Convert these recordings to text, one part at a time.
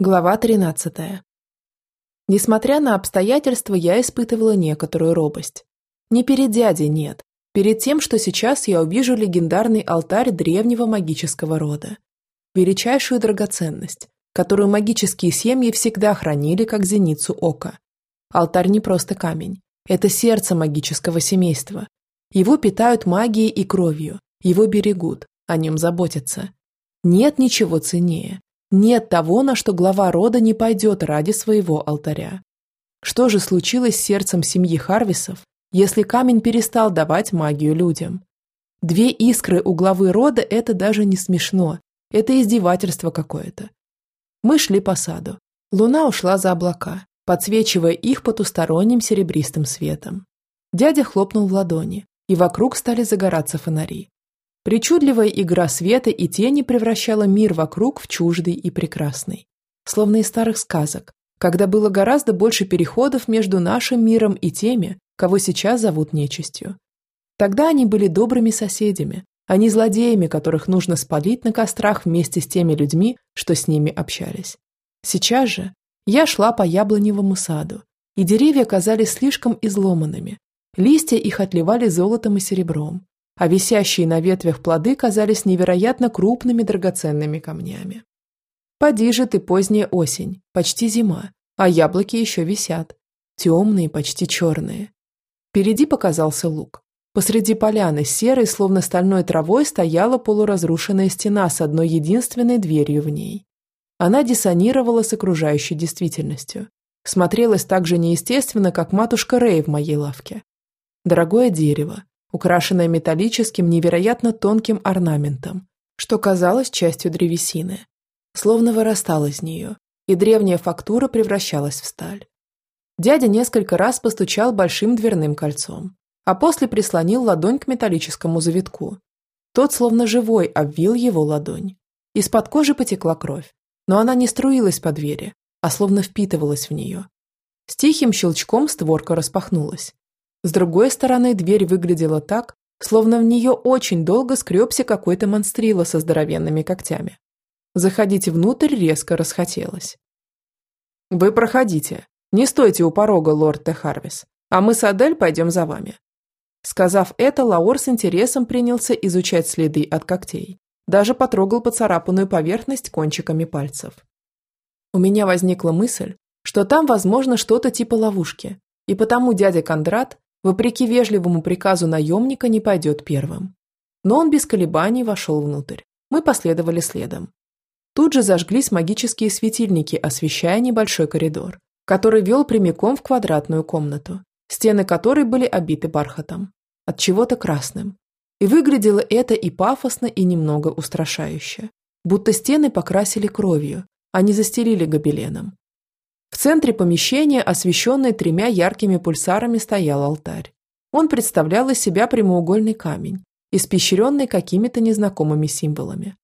Глава 13. Несмотря на обстоятельства, я испытывала некоторую робость. Не перед дядей, нет. Перед тем, что сейчас я увижу легендарный алтарь древнего магического рода. Величайшую драгоценность, которую магические семьи всегда хранили как зеницу ока. Алтарь не просто камень. Это сердце магического семейства. Его питают магией и кровью. Его берегут, о нем заботятся. Нет ничего ценнее, нет того, на что глава рода не пойдет ради своего алтаря. Что же случилось с сердцем семьи Харвисов, если камень перестал давать магию людям? Две искры у главы рода – это даже не смешно, это издевательство какое-то. Мы шли по саду. Луна ушла за облака, подсвечивая их потусторонним серебристым светом. Дядя хлопнул в ладони, и вокруг стали загораться фонари. Причудливая игра света и тени превращала мир вокруг в чуждый и прекрасный. Словно из старых сказок, когда было гораздо больше переходов между нашим миром и теми, кого сейчас зовут нечистью. Тогда они были добрыми соседями, а не злодеями, которых нужно спалить на кострах вместе с теми людьми, что с ними общались. Сейчас же я шла по яблоневому саду, и деревья казались слишком изломанными. Листья их отливали золотом и серебром, а висящие на ветвях плоды казались невероятно крупными драгоценными камнями. Поди же ты поздняя осень, почти зима, а яблоки еще висят. Темные, почти черные. Впереди показался луг. Посреди поляны серой, словно стальной травой, стояла полуразрушенная стена с одной единственной дверью в ней. Она диссонировала с окружающей действительностью. Смотрелась так же неестественно, как матушка Рэй в моей лавке. Дорогое дерево, украшенная металлическим невероятно тонким орнаментом, что казалось частью древесины, словно вырастал из нее, и древняя фактура превращалась в сталь. Дядя несколько раз постучал большим дверным кольцом, а после прислонил ладонь к металлическому завитку. Тот, словно живой, обвил его ладонь. Из-под кожи потекла кровь, но она не струилась по двери, а словно впитывалась в нее. С тихим щелчком створка распахнулась, с другой стороны, дверь выглядела так, словно в нее очень долго скребся какой-то монстрила со здоровенными когтями. Заходить внутрь резко расхотелось. «Вы проходите. Не стойте у порога, лорд Те Харвис, а мы с Адель пойдем за вами». Сказав это, Лаор с интересом принялся изучать следы от когтей. Даже потрогал поцарапанную поверхность кончиками пальцев. У меня возникла мысль, что там возможно что-то типа ловушки, и потому дядя Кондрат вопреки вежливому приказу наемника, не пойдет первым. Но он без колебаний вошел внутрь. Мы последовали следом. Тут же зажглись магические светильники, освещая небольшой коридор, который вел прямиком в квадратную комнату, стены которой были обиты бархатом, от чего-то красным. И выглядело это и пафосно, и немного устрашающе, будто стены покрасили кровью, а не застелили гобеленом. В центре помещения, освещенный тремя яркими пульсарами, стоял алтарь. Он представлял из себя прямоугольный камень, испещренный какими-то незнакомыми символами.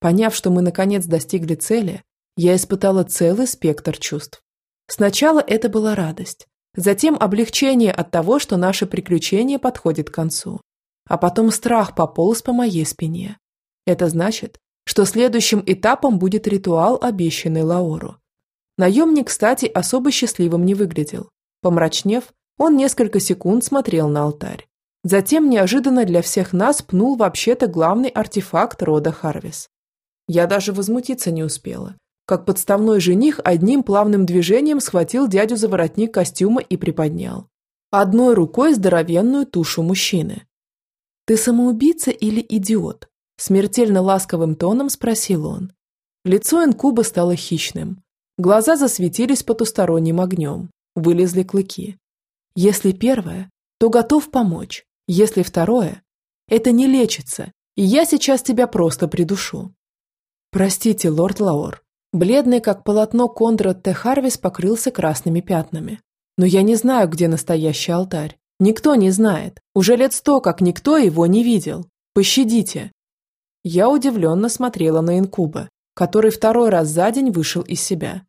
Поняв, что мы наконец достигли цели, я испытала целый спектр чувств. Сначала это была радость, затем облегчение от того, что наше приключение подходит к концу, а потом страх пополз по моей спине. Это значит, что следующим этапом будет ритуал, обещанный Лаору. Наемник, кстати, особо счастливым не выглядел. Помрачнев, он несколько секунд смотрел на алтарь. Затем неожиданно для всех нас пнул вообще-то главный артефакт рода Харвис. Я даже возмутиться не успела, как подставной жених одним плавным движением схватил дядю за воротник костюма и приподнял. Одной рукой здоровенную тушу мужчины. «Ты самоубийца или идиот?» Смертельно ласковым тоном спросил он. Лицо инкуба стало хищным, Глаза засветились потусторонним огнем, вылезли клыки. Если первое, то готов помочь. Если второе, это не лечится, и я сейчас тебя просто придушу. Простите, лорд Лаор. Бледный, как полотно Кондрат Т. Харвис покрылся красными пятнами. Но я не знаю, где настоящий алтарь. Никто не знает. Уже лет сто, как никто его не видел. Пощадите. Я удивленно смотрела на инкуба, который второй раз за день вышел из себя.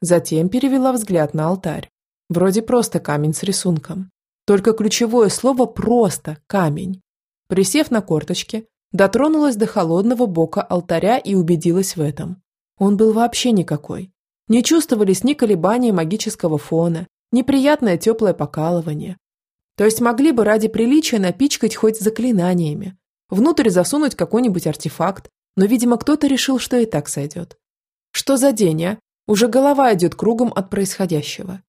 Затем перевела взгляд на алтарь. Вроде просто камень с рисунком. Только ключевое слово «просто» – камень. Присев на корточки, дотронулась до холодного бока алтаря и убедилась в этом. Он был вообще никакой. Не чувствовались ни колебания магического фона, ни приятное теплое покалывание. То есть могли бы ради приличия напичкать хоть заклинаниями, внутрь засунуть какой-нибудь артефакт, но, видимо, кто-то решил, что и так сойдет. Что за день, а? Уже голова идет кругом от происходящего.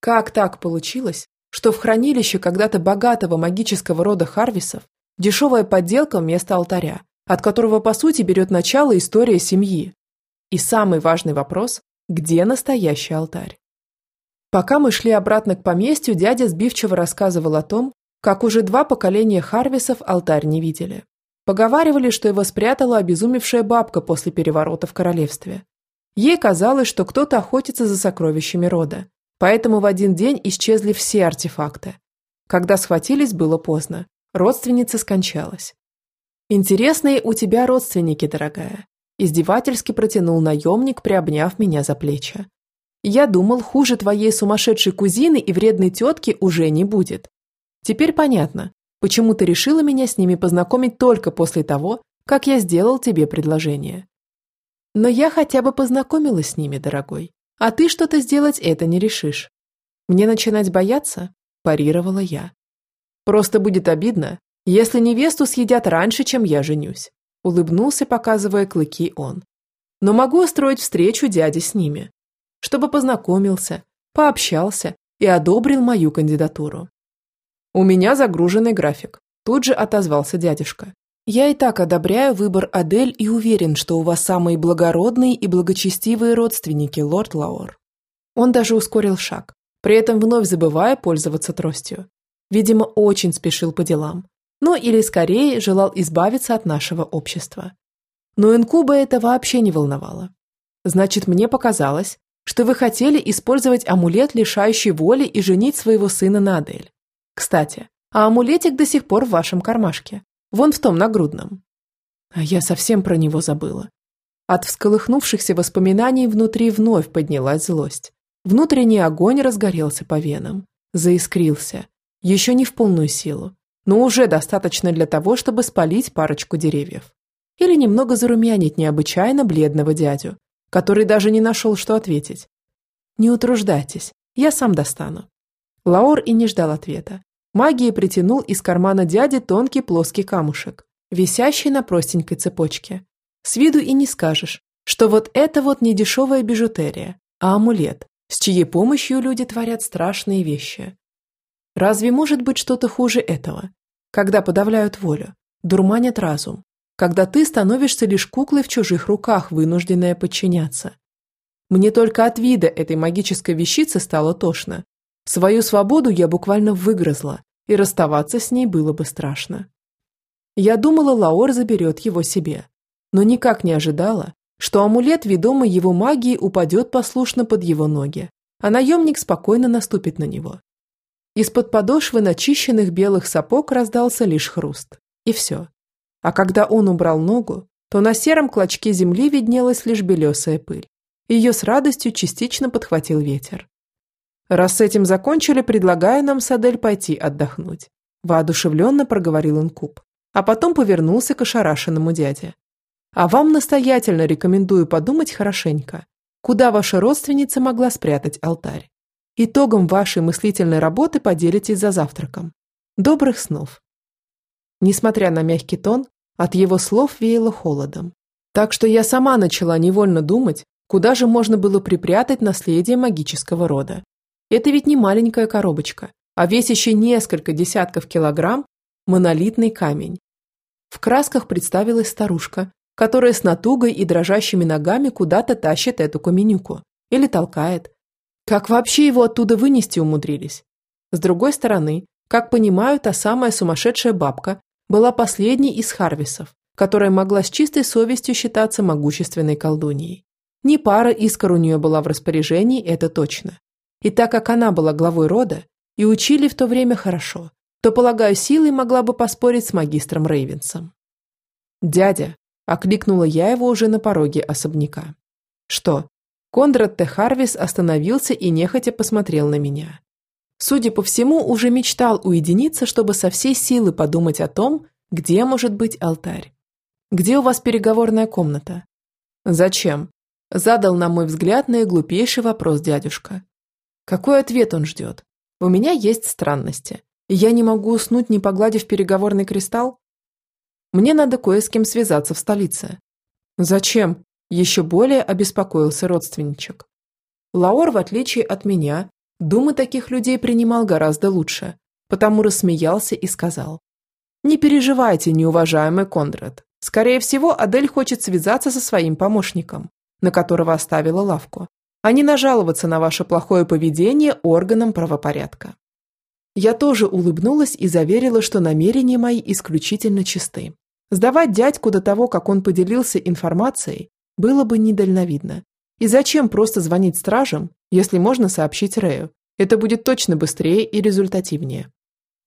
Как так получилось, что в хранилище когда-то богатого магического рода Харвисов дешевая подделка вместо алтаря, от которого, по сути, берет начало история семьи? И самый важный вопрос – где настоящий алтарь? Пока мы шли обратно к поместью, дядя сбивчиво рассказывал о том, как уже два поколения Харвисов алтарь не видели. Поговаривали, что его спрятала обезумевшая бабка после переворота в королевстве. Ей казалось, что кто-то охотится за сокровищами рода, поэтому в один день исчезли все артефакты. Когда схватились, было поздно. Родственница скончалась. «Интересные у тебя родственники, дорогая», – издевательски протянул наемник, приобняв меня за плечи. «Я думал, хуже твоей сумасшедшей кузины и вредной тетки уже не будет. Теперь понятно, Почему ты решила меня с ними познакомить только после того, как я сделал тебе предложение? Но я хотя бы познакомилась с ними, дорогой. А ты что-то сделать это не решишь. Мне начинать бояться? Парировала я. Просто будет обидно, если невесту съедят раньше, чем я женюсь. Улыбнулся, показывая клыки он. Но могу устроить встречу дяди с ними, чтобы познакомился, пообщался и одобрил мою кандидатуру. «У меня загруженный график», – тут же отозвался дядюшка. «Я и так одобряю выбор Адель и уверен, что у вас самые благородные и благочестивые родственники, лорд Лаур». Он даже ускорил шаг, при этом вновь забывая пользоваться тростью. Видимо, очень спешил по делам. Ну или скорее желал избавиться от нашего общества. Но инкуба это вообще не волновало. Значит, мне показалось, что вы хотели использовать амулет, лишающий воли, и женить своего сына на Адель. Кстати, а амулетик до сих пор в вашем кармашке. Вон в том нагрудном. А я совсем про него забыла. От всколыхнувшихся воспоминаний внутри вновь поднялась злость. Внутренний огонь разгорелся по венам. Заискрился. Еще не в полную силу, но уже достаточно для того, чтобы спалить парочку деревьев. Или немного зарумянить необычайно бледного дядю, который даже не нашел, что ответить. «Не утруждайтесь, я сам достану». Лаур и не ждал ответа. Магией притянул из кармана дяди тонкий плоский камушек, висящий на простенькой цепочке. С виду и не скажешь, что вот это вот не дешевая бижутерия, а амулет, с чьей помощью люди творят страшные вещи. Разве может быть что-то хуже этого? Когда подавляют волю, дурманят разум, когда ты становишься лишь куклой в чужих руках, вынужденная подчиняться. Мне только от вида этой магической вещицы стало тошно. Свою свободу я буквально выгрызла, и расставаться с ней было бы страшно. Я думала, Лаор заберет его себе, но никак не ожидала, что амулет, ведомый его магией, упадет послушно под его ноги, а наемник спокойно наступит на него. Из-под подошвы начищенных белых сапог раздался лишь хруст. И все. А когда он убрал ногу, то на сером клочке земли виднелась лишь белесая пыль. Ее с радостью частично подхватил ветер. «Раз с этим закончили, предлагаю нам с Адель пойти отдохнуть», – воодушевленно проговорил Инкуб, а потом повернулся к ошарашенному дяде. «А вам настоятельно рекомендую подумать хорошенько, куда ваша родственница могла спрятать алтарь. Итогом вашей мыслительной работы поделитесь за завтраком. Добрых снов!» Несмотря на мягкий тон, от его слов веяло холодом. Так что я сама начала невольно думать, куда же можно было припрятать наследие магического рода. Это ведь не маленькая коробочка, а весящий несколько десятков килограмм монолитный камень. В красках представилась старушка, которая с натугой и дрожащими ногами куда-то тащит эту каменюку. Или толкает. Как вообще его оттуда вынести умудрились? С другой стороны, как понимаю, та самая сумасшедшая бабка была последней из Харвисов, которая могла с чистой совестью считаться могущественной колдуньей. Не пара искр у нее была в распоряжении, это точно. И так как она была главой рода и учили в то время хорошо, то, полагаю, силой могла бы поспорить с магистром Рейвенсом. «Дядя!» – окликнула я его уже на пороге особняка. «Что?» Кондрат Т. Харвис остановился и нехотя посмотрел на меня. Судя по всему, уже мечтал уединиться, чтобы со всей силы подумать о том, где может быть алтарь. «Где у вас переговорная комната?» «Зачем?» Задал, на мой взгляд, наиглупейший вопрос дядюшка. Какой ответ он ждет? У меня есть странности. Я не могу уснуть, не погладив переговорный кристалл? Мне надо кое с кем связаться в столице. Зачем? Еще более обеспокоился родственничек. Лаор, в отличие от меня, думы таких людей принимал гораздо лучше, потому рассмеялся и сказал. «Не переживайте, неуважаемый Кондрат. Скорее всего, Адель хочет связаться со своим помощником, на которого оставила лавку, а не нажаловаться на ваше плохое поведение органам правопорядка. Я тоже улыбнулась и заверила, что намерения мои исключительно чисты. Сдавать дядьку до того, как он поделился информацией, было бы недальновидно. И зачем просто звонить стражам, если можно сообщить Рэю? Это будет точно быстрее и результативнее.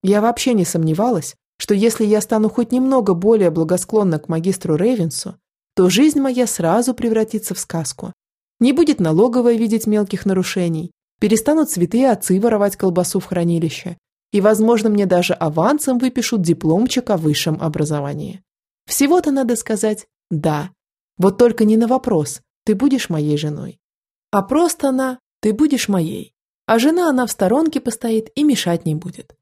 Я вообще не сомневалась, что если я стану хоть немного более благосклонна к магистру Рейвенсу, то жизнь моя сразу превратится в сказку. Не будет налоговая видеть мелких нарушений, перестанут святые отцы воровать колбасу в хранилище, и, возможно, мне даже авансом выпишут дипломчик о высшем образовании. Всего-то надо сказать «да». Вот только не на вопрос «ты будешь моей женой», а просто на «ты будешь моей», а жена она в сторонке постоит и мешать не будет.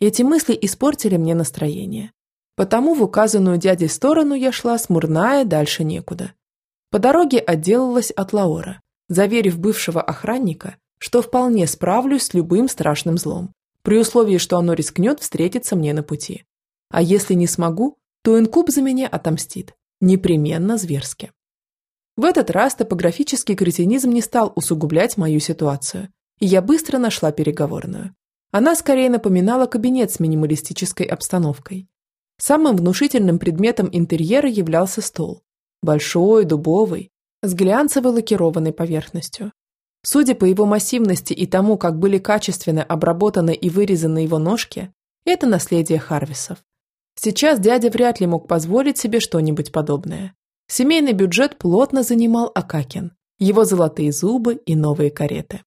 Эти мысли испортили мне настроение. Потому в указанную дядей сторону я шла смурная, дальше некуда. По дороге отделалась от Лаора, заверив бывшего охранника, что вполне справлюсь с любым страшным злом, при условии, что оно рискнет встретиться мне на пути. А если не смогу, то инкуб за меня отомстит. Непременно зверски. В этот раз топографический кретинизм не стал усугублять мою ситуацию, и я быстро нашла переговорную. Она скорее напоминала кабинет с минималистической обстановкой. Самым внушительным предметом интерьера являлся стол. Большой, дубовый, с глянцевой лакированной поверхностью. Судя по его массивности и тому, как были качественно обработаны и вырезаны его ножки, это наследие Харвисов. Сейчас дядя вряд ли мог позволить себе что-нибудь подобное. Семейный бюджет плотно занимал Акакин, его золотые зубы и новые кареты.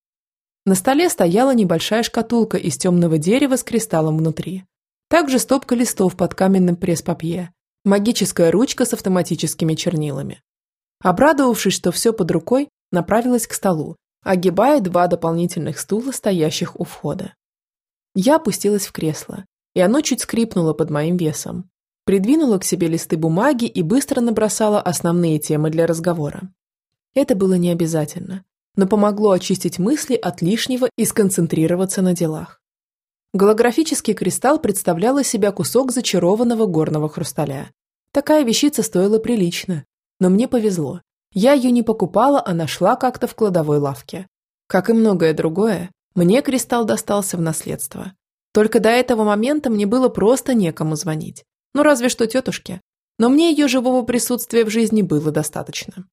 На столе стояла небольшая шкатулка из темного дерева с кристаллом внутри. Также стопка листов под каменным пресс-папье, магическая ручка с автоматическими чернилами. Обрадовавшись, что все под рукой, направилась к столу, огибая два дополнительных стула, стоящих у входа. Я опустилась в кресло, и оно чуть скрипнуло под моим весом. Придвинула к себе листы бумаги и быстро набросала основные темы для разговора. Это было не обязательно но помогло очистить мысли от лишнего и сконцентрироваться на делах. Голографический кристалл представлял из себя кусок зачарованного горного хрусталя. Такая вещица стоила прилично, но мне повезло. Я ее не покупала, а нашла как-то в кладовой лавке. Как и многое другое, мне кристалл достался в наследство. Только до этого момента мне было просто некому звонить. Ну, разве что тетушке. Но мне ее живого присутствия в жизни было достаточно.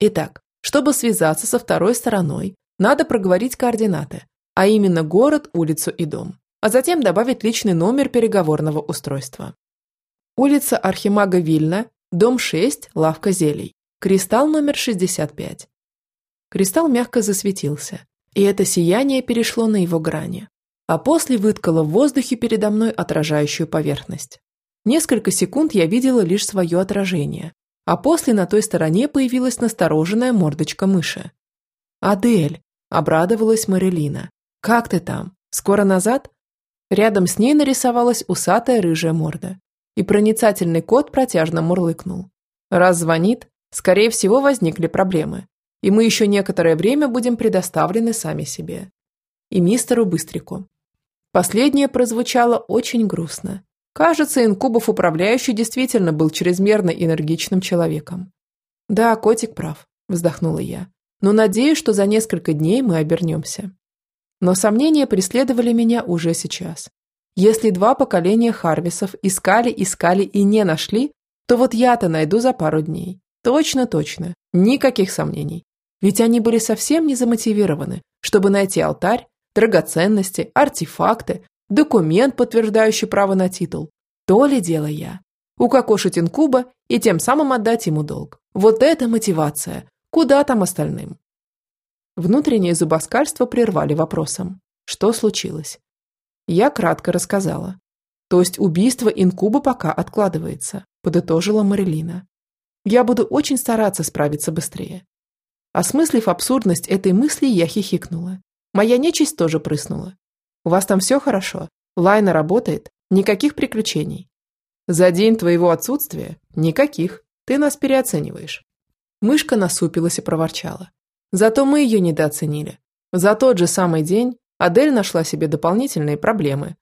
Итак, чтобы связаться со второй стороной, надо проговорить координаты, а именно город, улицу и дом, а затем добавить личный номер переговорного устройства. Улица Архимага Вильна, дом 6, лавка зелий, кристалл номер 65. Кристалл мягко засветился, и это сияние перешло на его грани, а после выткало в воздухе передо мной отражающую поверхность. Несколько секунд я видела лишь свое отражение, а после на той стороне появилась настороженная мордочка мыши. «Адель!» – обрадовалась Марилина. «Как ты там? Скоро назад?» Рядом с ней нарисовалась усатая рыжая морда, и проницательный кот протяжно мурлыкнул. «Раз звонит, скорее всего, возникли проблемы, и мы еще некоторое время будем предоставлены сами себе. И мистеру Быстрику». Последнее прозвучало очень грустно, Кажется, Инкубов управляющий действительно был чрезмерно энергичным человеком. «Да, котик прав», – вздохнула я. «Но надеюсь, что за несколько дней мы обернемся». Но сомнения преследовали меня уже сейчас. Если два поколения Харвисов искали, искали и не нашли, то вот я-то найду за пару дней. Точно-точно. Никаких сомнений. Ведь они были совсем не замотивированы, чтобы найти алтарь, драгоценности, артефакты, документ, подтверждающий право на титул. То ли дело я. Укокошить инкуба и тем самым отдать ему долг. Вот это мотивация. Куда там остальным? Внутреннее зубоскальство прервали вопросом. Что случилось? Я кратко рассказала. То есть убийство инкуба пока откладывается, подытожила Марилина. Я буду очень стараться справиться быстрее. Осмыслив абсурдность этой мысли, я хихикнула. Моя нечисть тоже прыснула. «У вас там все хорошо? Лайна работает? Никаких приключений?» «За день твоего отсутствия? Никаких. Ты нас переоцениваешь». Мышка насупилась и проворчала. Зато мы ее недооценили. За тот же самый день Адель нашла себе дополнительные проблемы.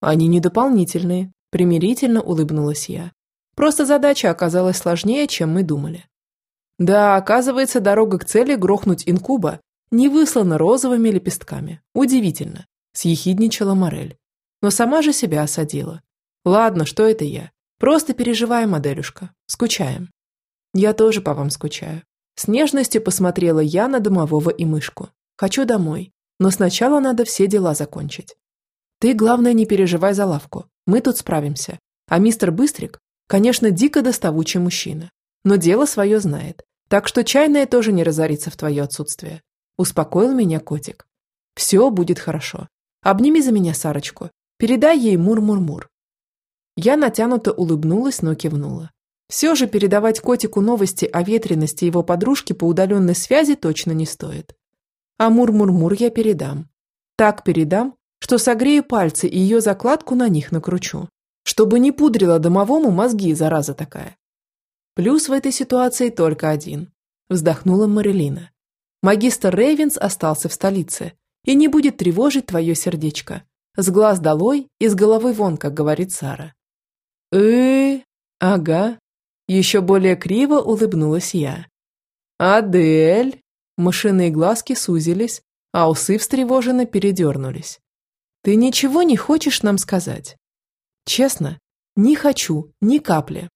Они не дополнительные, примирительно улыбнулась я. Просто задача оказалась сложнее, чем мы думали. Да, оказывается, дорога к цели грохнуть инкуба не выслана розовыми лепестками. Удивительно, съехидничала Морель. Но сама же себя осадила. Ладно, что это я? Просто переживаем, Аделюшка. Скучаем. Я тоже по вам скучаю. С нежностью посмотрела я на домового и мышку. Хочу домой, но сначала надо все дела закончить. Ты, главное, не переживай за лавку. Мы тут справимся. А мистер Быстрик, конечно, дико доставучий мужчина, но дело свое знает. Так что чайная тоже не разорится в твое отсутствие. Успокоил меня котик. Все будет хорошо. Обними за меня Сарочку. Передай ей мур-мур-мур. Я натянуто улыбнулась, но кивнула. Все же передавать котику новости о ветренности его подружки по удаленной связи точно не стоит. А мур-мур-мур я передам. Так передам, что согрею пальцы и ее закладку на них накручу. Чтобы не пудрила домовому мозги, зараза такая. Плюс в этой ситуации только один. Вздохнула Марилина. Магистр Рейвенс остался в столице и не будет тревожить твое сердечко. С глаз долой и с головы вон, как говорит Сара. э ага. Еще более криво улыбнулась я. «Адель!» Мышиные глазки сузились, а усы встревоженно передернулись. «Ты ничего не хочешь нам сказать?» «Честно, не хочу, ни капли.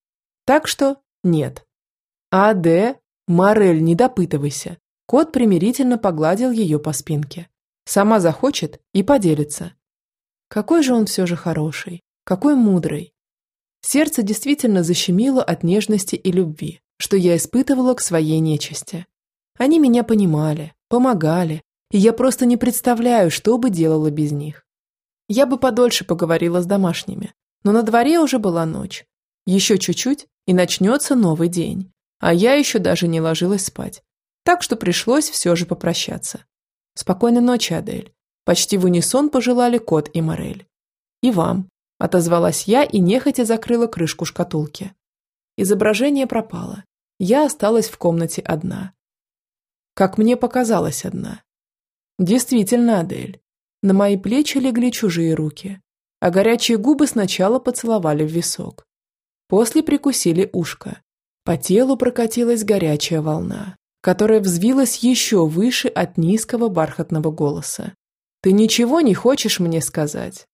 Так что нет». «А, Д, Морель, не допытывайся». Кот примирительно погладил ее по спинке. «Сама захочет и поделится». Какой же он все же хороший, какой мудрый. Сердце действительно защемило от нежности и любви, что я испытывала к своей нечисти. Они меня понимали, помогали, и я просто не представляю, что бы делала без них. Я бы подольше поговорила с домашними, но на дворе уже была ночь. Еще чуть-чуть, и начнется новый день. А я еще даже не ложилась спать. Так что пришлось все же попрощаться. Спокойной ночи, Адель. Почти в унисон пожелали кот и Морель. И вам, отозвалась я и нехотя закрыла крышку шкатулки. Изображение пропало. Я осталась в комнате одна как мне показалось одна. Действительно, Адель. На мои плечи легли чужие руки, а горячие губы сначала поцеловали в висок. После прикусили ушко. По телу прокатилась горячая волна, которая взвилась еще выше от низкого бархатного голоса. «Ты ничего не хочешь мне сказать?»